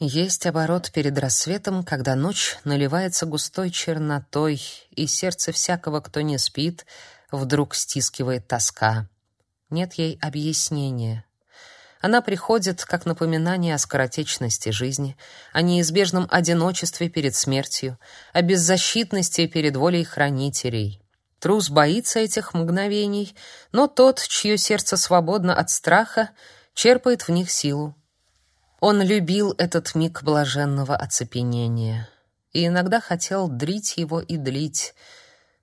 Есть оборот перед рассветом, когда ночь наливается густой чернотой, и сердце всякого, кто не спит, вдруг стискивает тоска. Нет ей объяснения. Она приходит как напоминание о скоротечности жизни, о неизбежном одиночестве перед смертью, о беззащитности перед волей хранителей. Трус боится этих мгновений, но тот, чье сердце свободно от страха, черпает в них силу. Он любил этот миг блаженного оцепенения и иногда хотел дрить его и длить.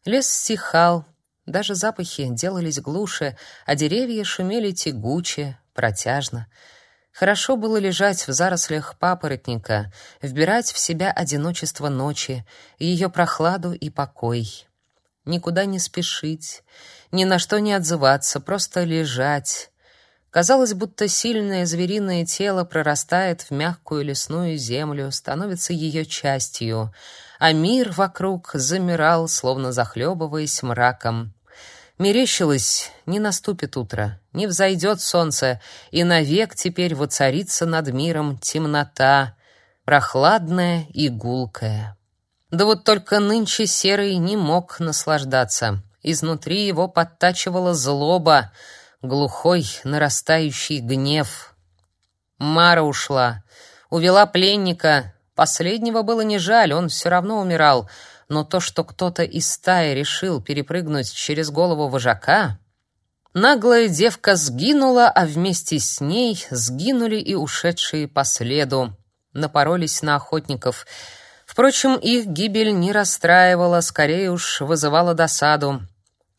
Лес стихал, даже запахи делались глуше, а деревья шумели тягуче, протяжно. Хорошо было лежать в зарослях папоротника, вбирать в себя одиночество ночи, ее прохладу и покой. Никуда не спешить, ни на что не отзываться, просто лежать, Казалось, будто сильное звериное тело прорастает в мягкую лесную землю, становится ее частью, а мир вокруг замирал, словно захлебываясь мраком. Мерещилось, не наступит утро, не взойдет солнце, и навек теперь воцарится над миром темнота, прохладная и гулкая. Да вот только нынче Серый не мог наслаждаться. Изнутри его подтачивала злоба — глухой, нарастающий гнев. Мара ушла, увела пленника. Последнего было не жаль, он все равно умирал, но то, что кто-то из стаи решил перепрыгнуть через голову вожака, наглая девка сгинула, а вместе с ней сгинули и ушедшие по следу, напоролись на охотников. Впрочем, их гибель не расстраивала, скорее уж вызывала досаду.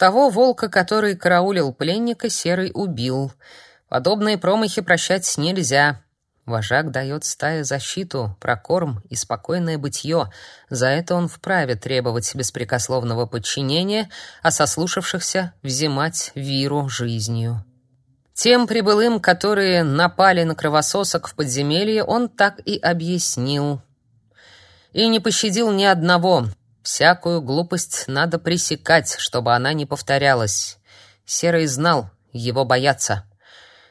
Того волка, который караулил пленника, Серый убил. Подобные промахи прощать нельзя. Вожак дает стае защиту, прокорм и спокойное бытие. За это он вправе требовать беспрекословного подчинения, а сослушавшихся взимать виру жизнью. Тем прибылым, которые напали на кровососок в подземелье, он так и объяснил. И не пощадил ни одного, Всякую глупость надо пресекать, чтобы она не повторялась. Серый знал, его боятся.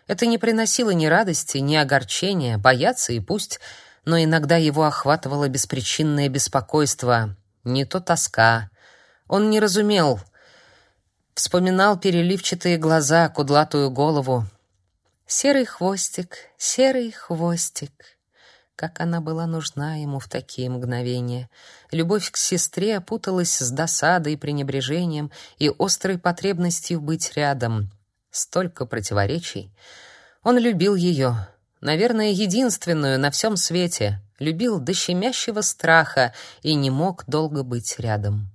Это не приносило ни радости, ни огорчения, бояться и пусть, но иногда его охватывало беспричинное беспокойство, не то тоска. Он не разумел, вспоминал переливчатые глаза, кудлатую голову. Серый хвостик, серый хвостик. Как она была нужна ему в такие мгновения. Любовь к сестре опуталась с досадой, пренебрежением и острой потребностью быть рядом. Столько противоречий. Он любил ее, наверное, единственную на всем свете, любил до щемящего страха и не мог долго быть рядом.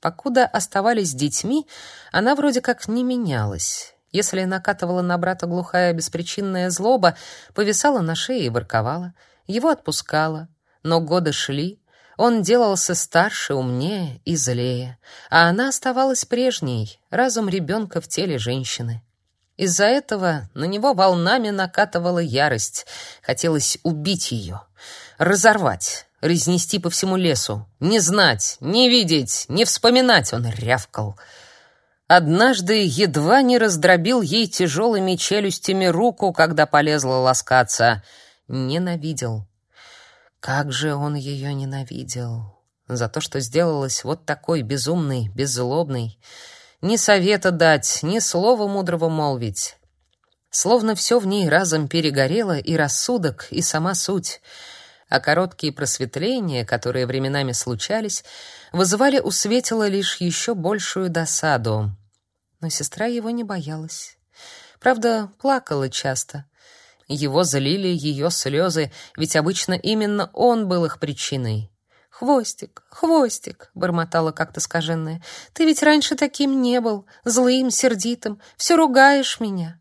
Покуда оставались детьми, она вроде как не менялась. Если накатывала на брата глухая беспричинная злоба, повисала на шее и ворковала, его отпускала. Но годы шли, он делался старше, умнее и злее, а она оставалась прежней, разум ребенка в теле женщины. Из-за этого на него волнами накатывала ярость. Хотелось убить ее, разорвать, разнести по всему лесу. Не знать, не видеть, не вспоминать он рявкал — Однажды едва не раздробил ей тяжелыми челюстями руку, когда полезла ласкаться. Ненавидел. Как же он ее ненавидел. За то, что сделалась вот такой безумной, беззлобной. Ни совета дать, ни слова мудрого молвить. Словно все в ней разом перегорело, и рассудок, и сама суть — а короткие просветления, которые временами случались, вызывали у Светила лишь еще большую досаду. Но сестра его не боялась. Правда, плакала часто. Его залили ее слезы, ведь обычно именно он был их причиной. «Хвостик, хвостик», — бормотала как-то скаженная, — «ты ведь раньше таким не был, злым, сердитым, все ругаешь меня».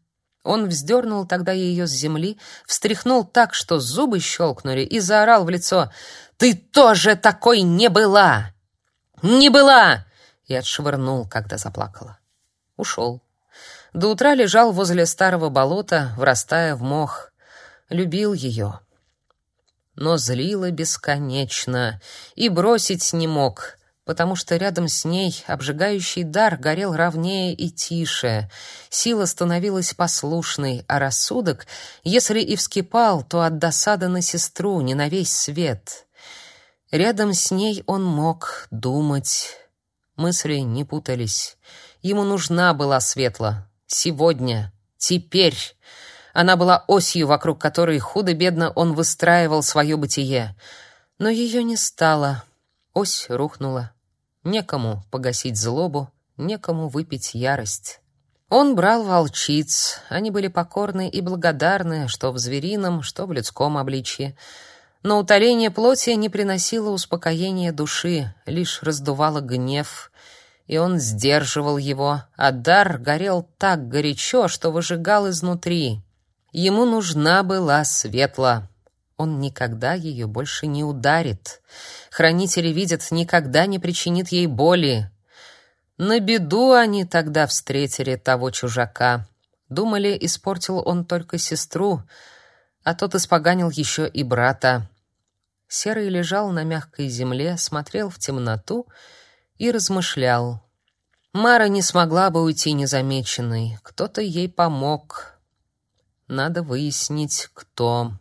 Он вздернул тогда ее с земли, встряхнул так, что зубы щелкнули, и заорал в лицо «Ты тоже такой не была! Не была!» и отшвырнул, когда заплакала. Ушел. До утра лежал возле старого болота, врастая в мох. Любил ее. Но злило бесконечно и бросить не мог. Потому что рядом с ней обжигающий дар горел ровнее и тише. Сила становилась послушной, а рассудок, если и вскипал, то от досады на сестру, не на весь свет. Рядом с ней он мог думать. Мысли не путались. Ему нужна была светла. Сегодня. Теперь. Она была осью, вокруг которой худо-бедно он выстраивал свое бытие. Но ее не стало. Ось рухнула. Некому погасить злобу, некому выпить ярость. Он брал волчиц. Они были покорны и благодарны, что в зверином, что в людском обличье. Но утоление плоти не приносило успокоения души, лишь раздувало гнев, и он сдерживал его, а дар горел так горячо, что выжигал изнутри. Ему нужна была светла. Он никогда ее больше не ударит. Хранители видят, никогда не причинит ей боли. На беду они тогда встретили того чужака. Думали, испортил он только сестру, а тот испоганил еще и брата. Серый лежал на мягкой земле, смотрел в темноту и размышлял. Мара не смогла бы уйти незамеченной. Кто-то ей помог. Надо выяснить, кто.